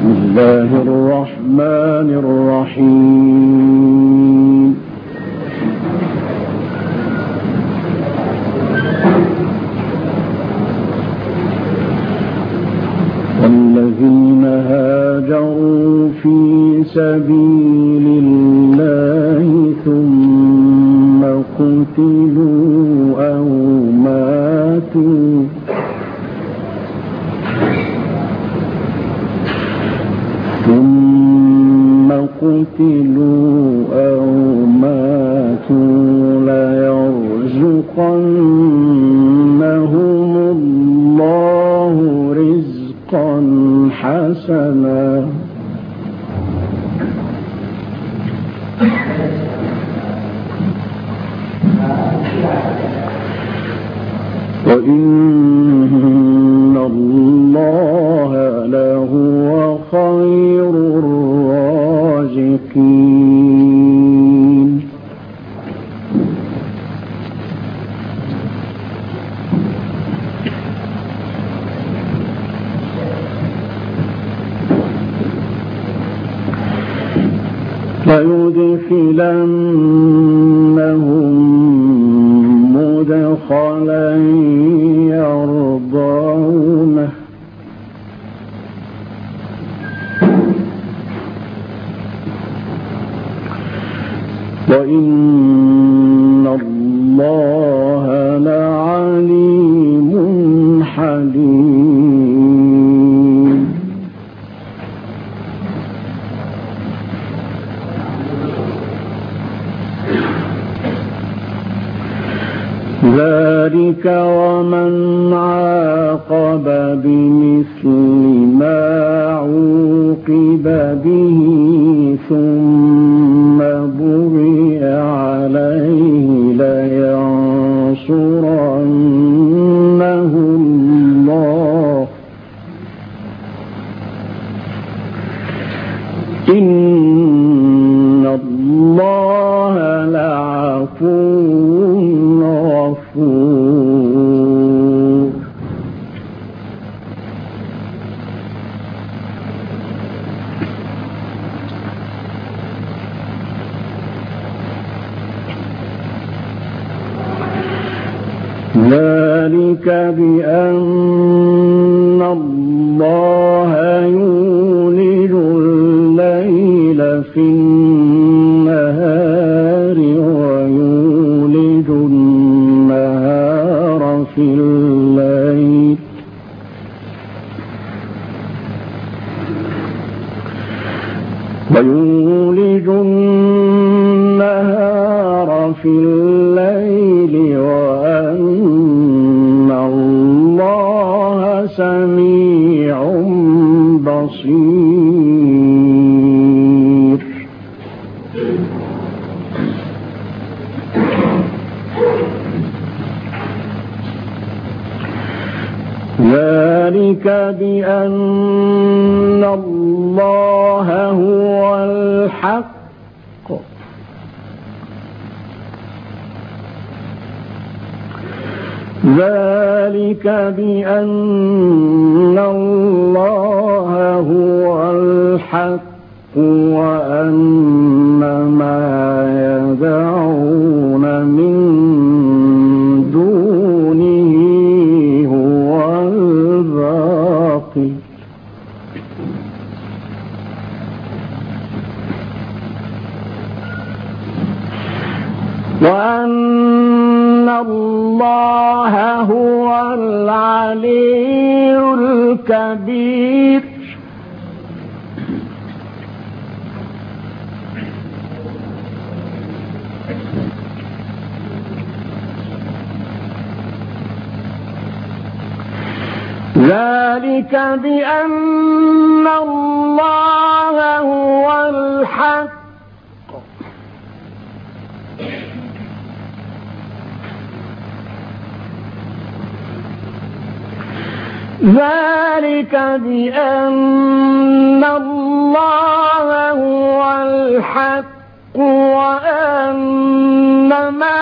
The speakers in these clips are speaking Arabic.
بسم الله الرحمن الرحيم. والذين هاجروا في سبيل قتلوا ليدخلنهم في ذلك بأن الله هو الحق. ذلك بأن الله هو الحق وأن ما ذلك بأن الله هو الحق. ذلك بأن الله هو الحق وأن ما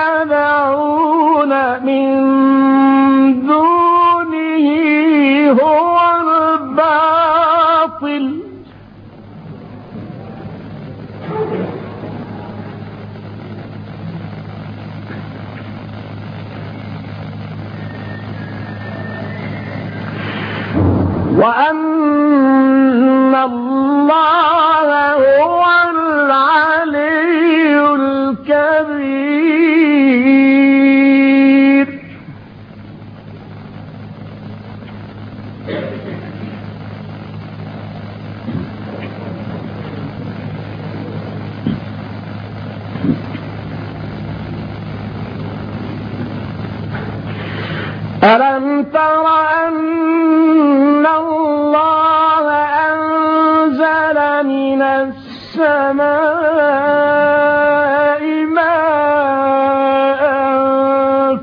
يدعون من هو الباطل باطل وأن ألم تر أن الله أنزل من السماء ماء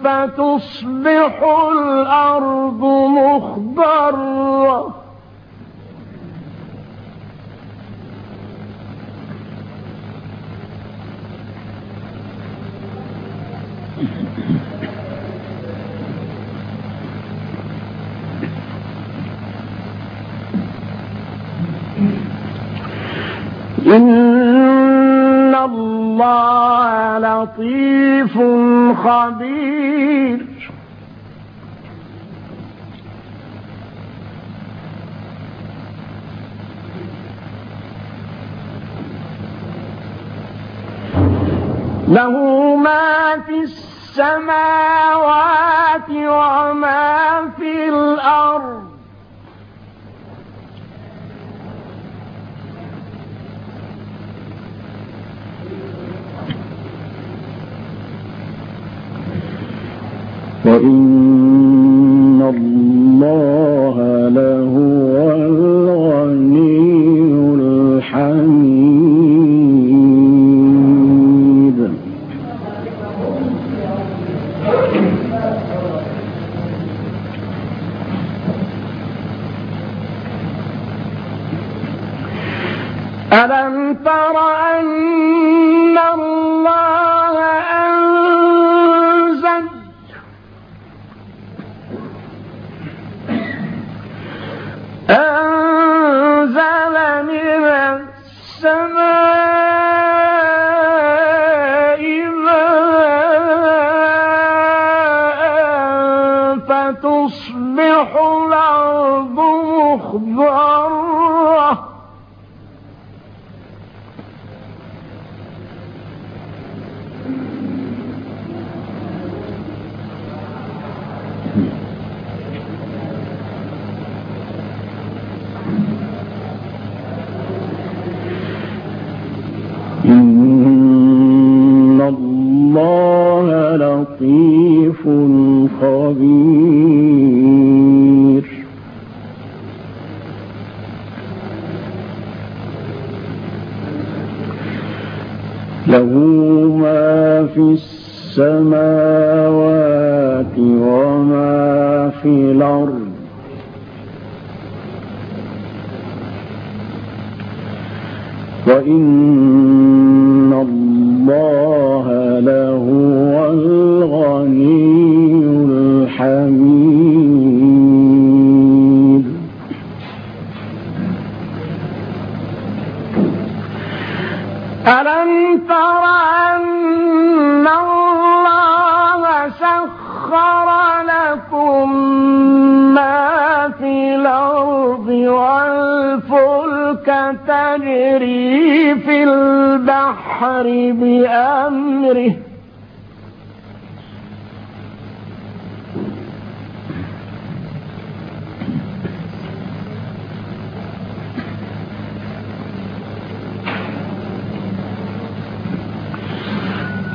فتصبح الأرض مخضرة إن الله لطيف خبير له ما في السماوات وما في الأرض الله لهو الغني الحميد. ألم تر أن مخضرة السماوات تجري في البحر بأمره.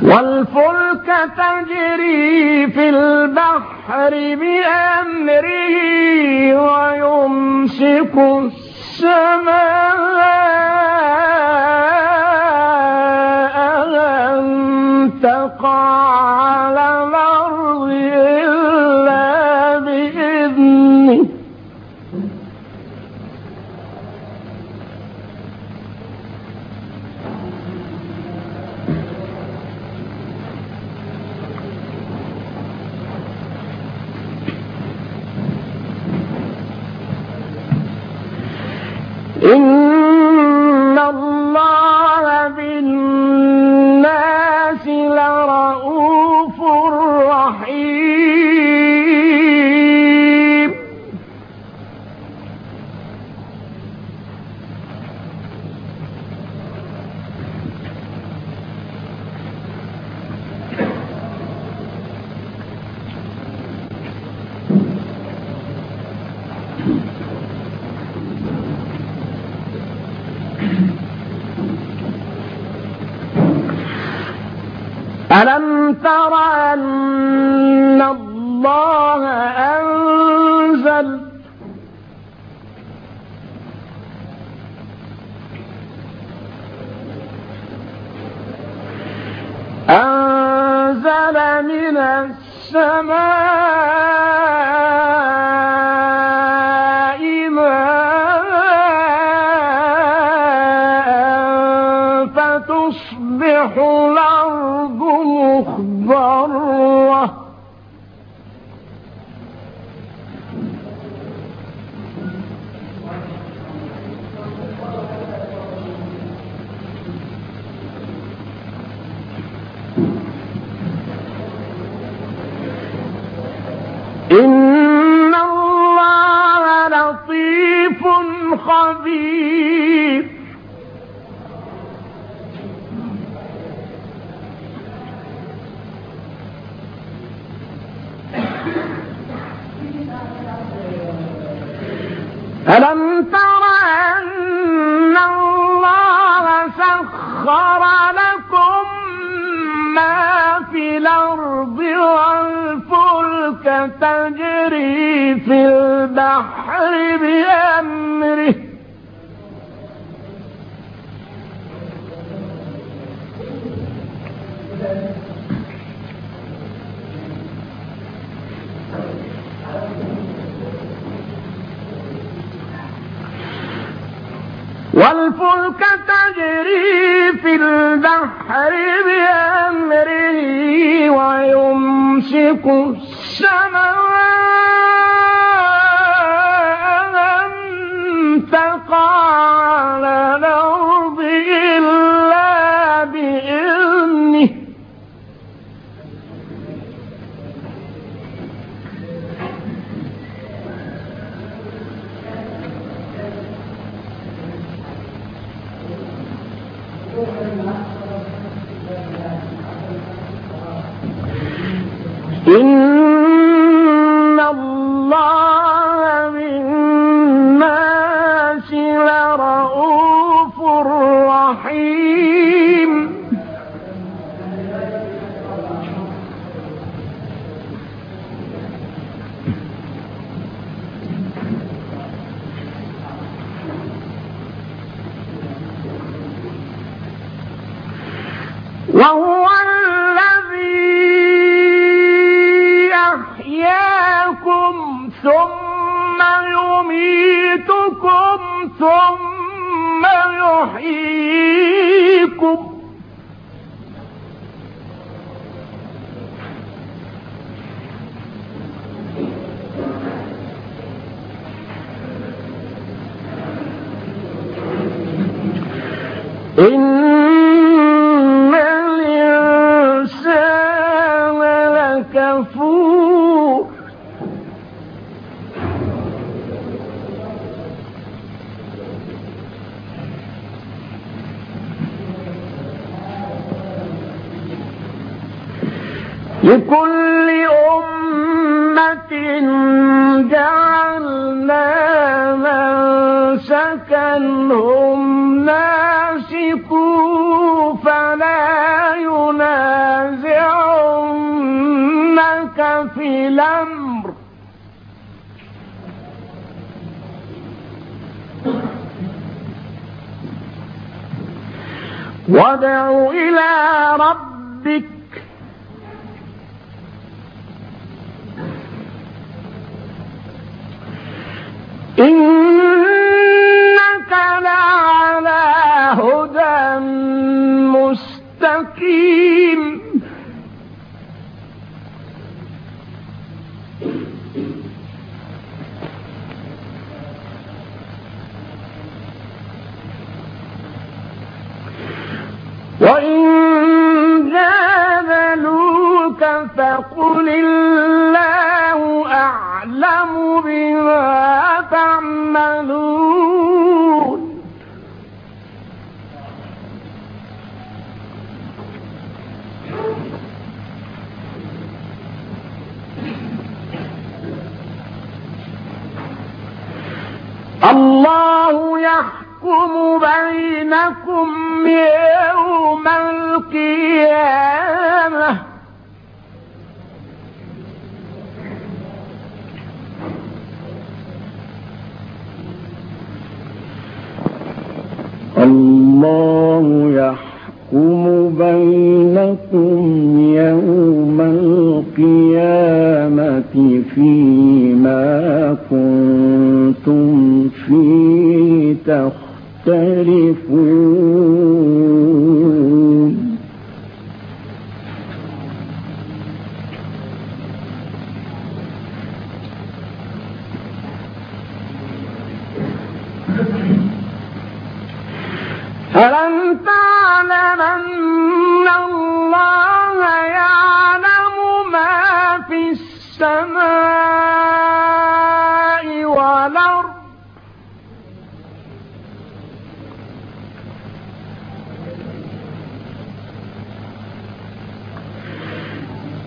والفلك تجري في البحر بأمره ويمسك السماء. على الأرض إلا بإذنه. إن تر أن الله أنزل. أنزل من السماء ماء فتصبح الأرض مخضرة إن الله لطيف خبير. ألم تر أن الله سخر لكم ما في الأرض والفلك تجري في البحر بأمره والفلك تجري في البحر بأمره ويمسك السماء وهو الذي أحياكم ثم يميتكم ثم يحييكم لكل أمة جعلنا منسكا هم ناسكوا فلا ينازعنك في الأمر. وادع إلى ربك إن الله يحكم بينكم يوم القيامة. الله يحكم بينكم يوم القيامة فيما كنتم فيه تختلفون.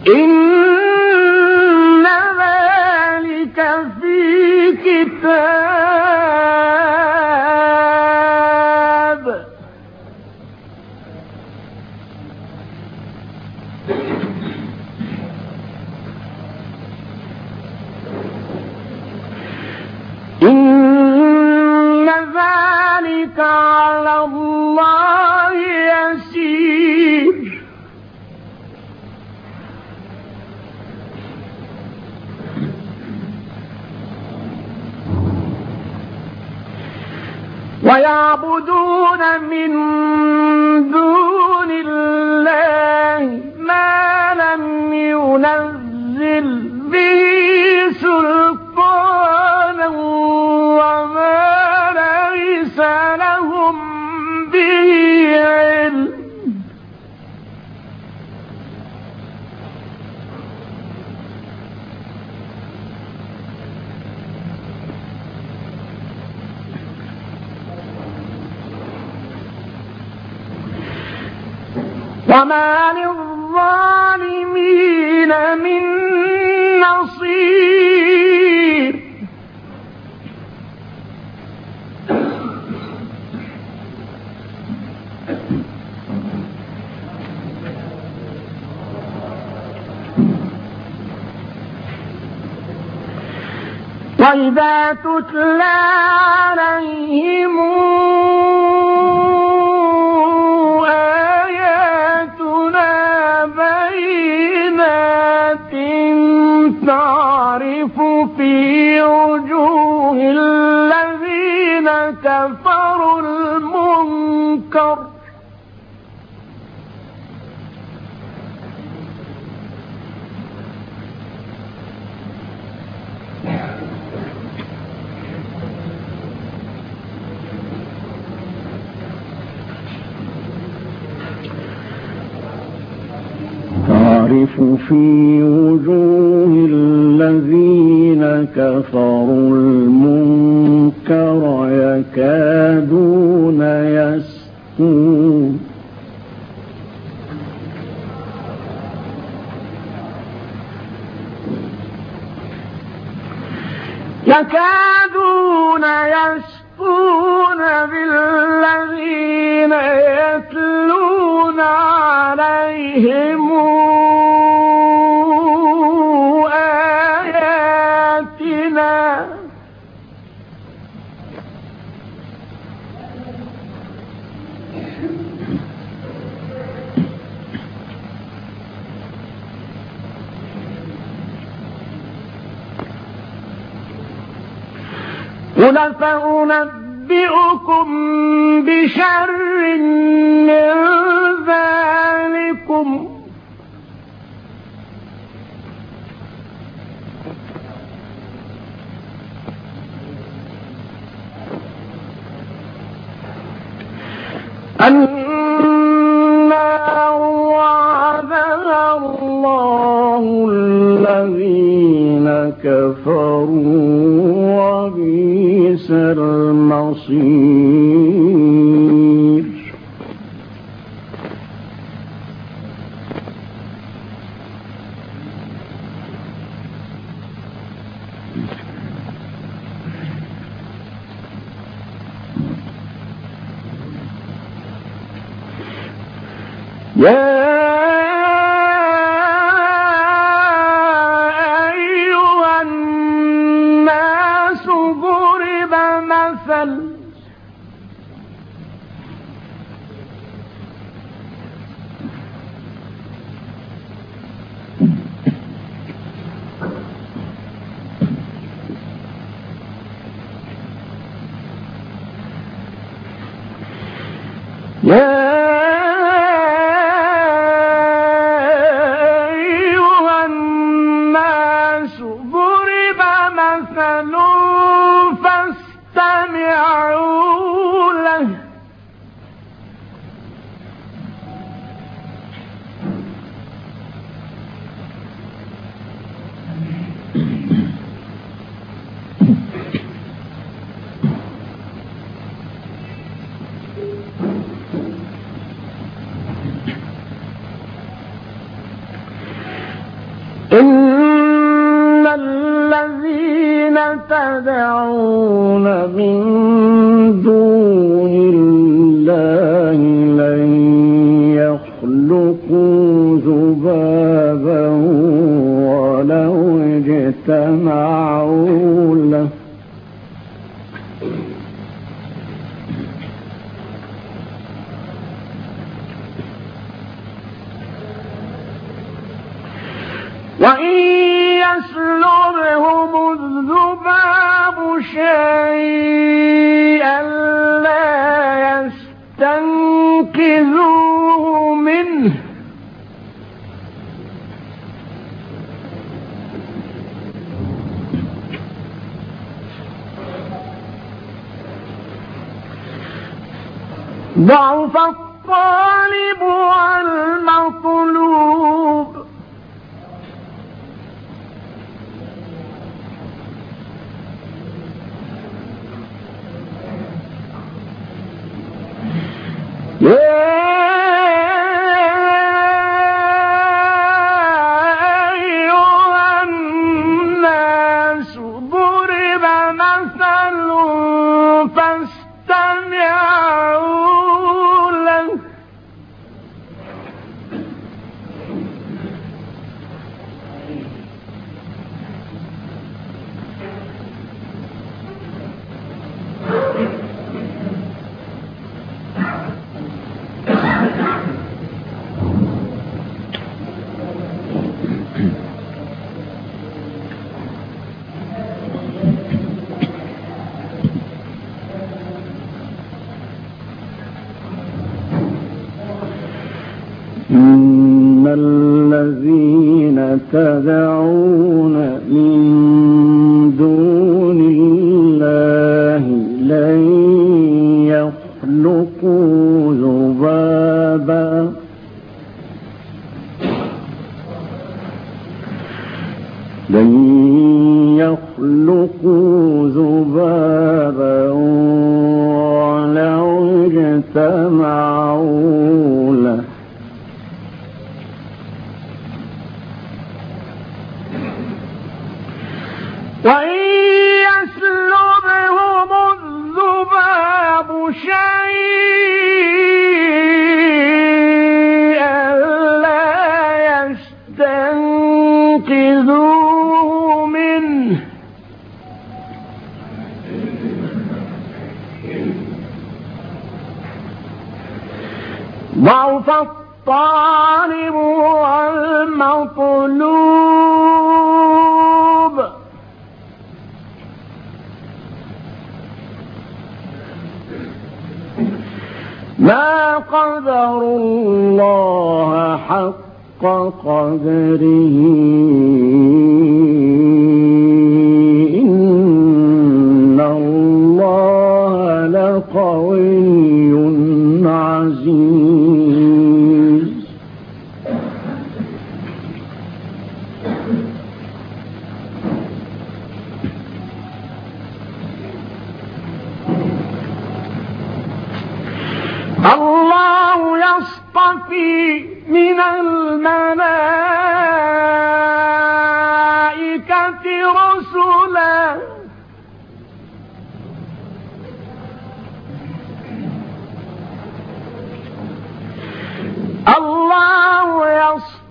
إن ذلك في كتاب وما للظالمين من نصير. وإذا تتلى عليهم تعرف في وجوه الذين كفروا المنكر يكادون يسكون. يكادون من ذلكم النار Yeah. وإن يسلبهم الذباب شيئا لا يستنقذوه منه ضعف الطالب والمطلوب تدعون الطالب والمطلوب. ما قدر الله حق قدره.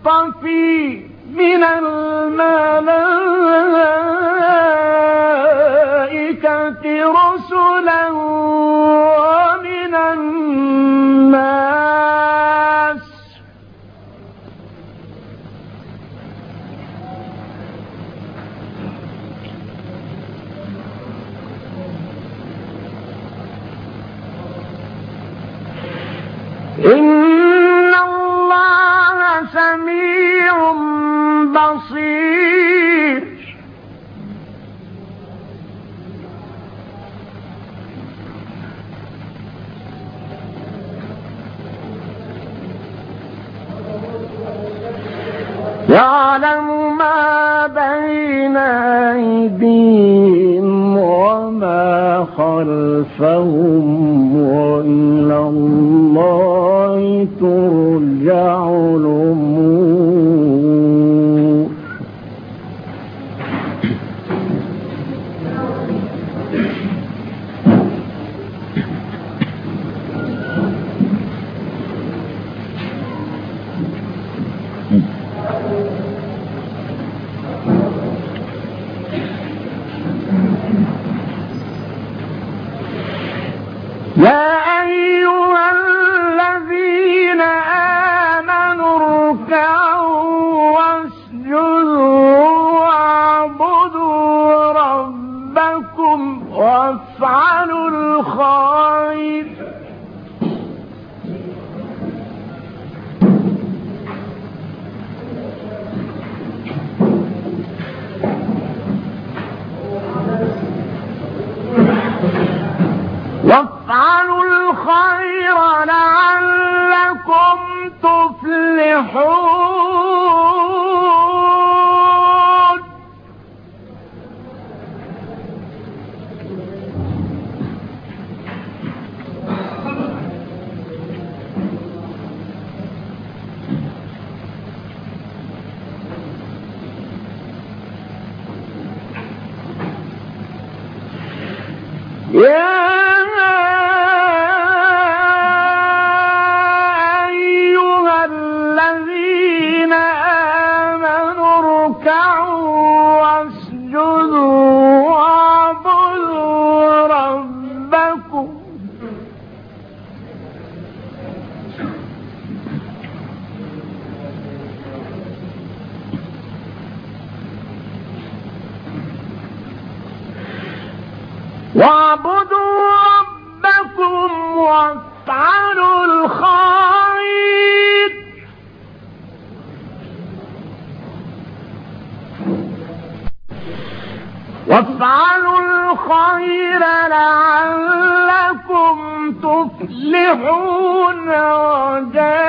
المصطفي من الملائكة خلفهم وإلى الله ترجع الأمور المفلحون عداً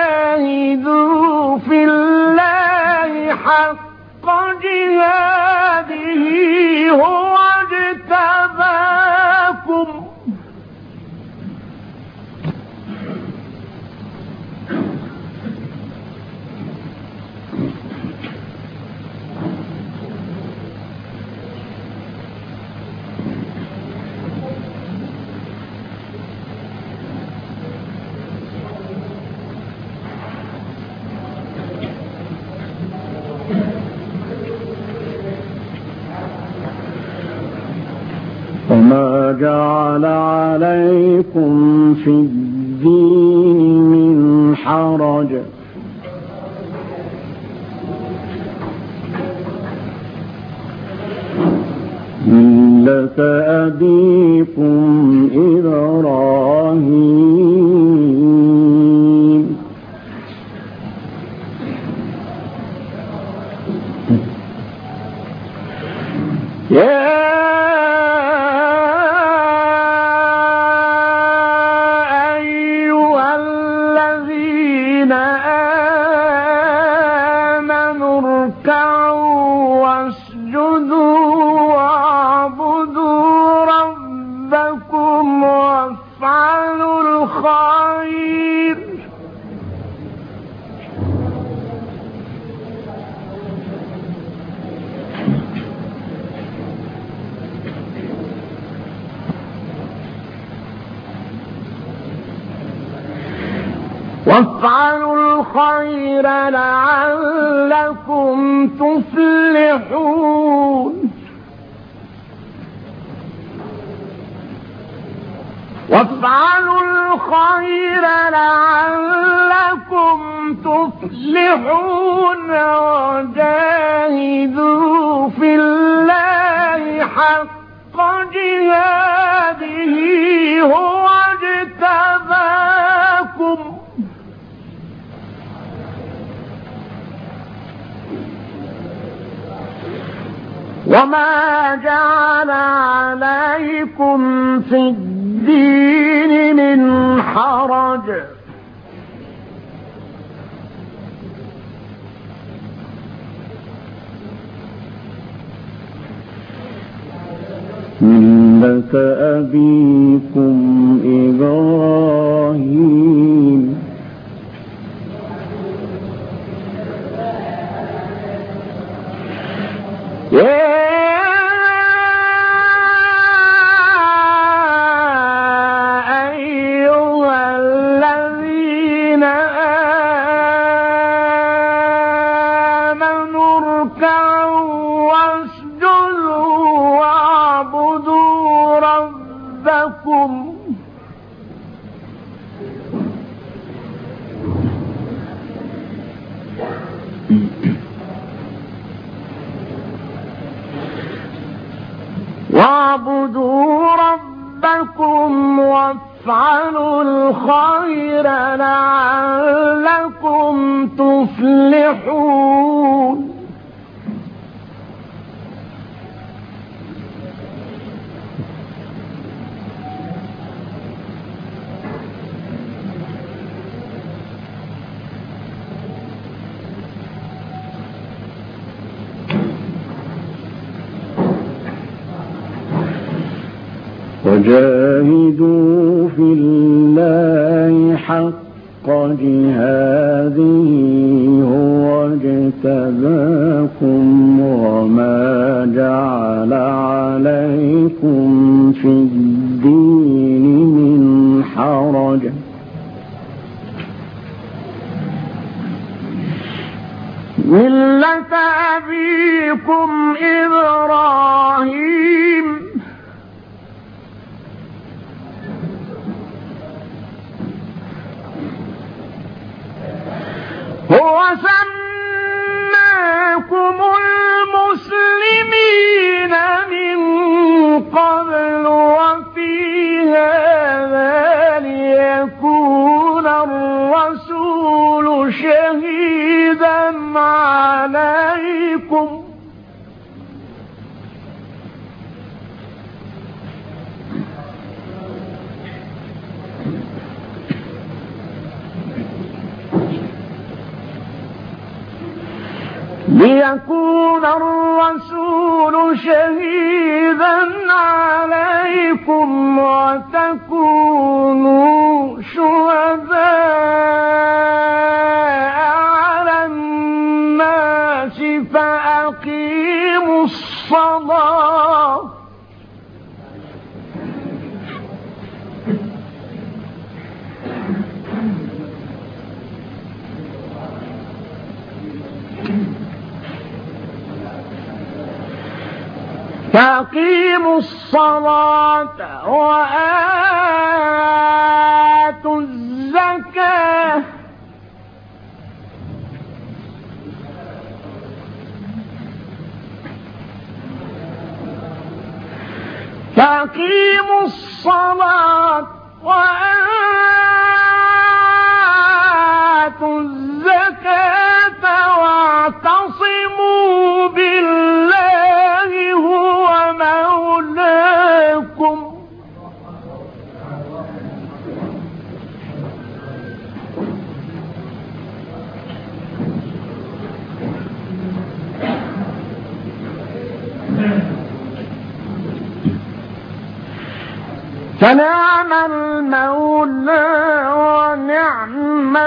وجعل عليكم في الدين من حرج. ملة أبيكم إبراهيم. يا وما جعل عليكم في الدين من حرج ملة أبيكم إبراهيم مفلحون وجاهدوا في الله حق جهاد. فاقيموا الصلاة وآتوا الزكاة. فاقيموا الصلاة وآتوا فنعم المولى ونعم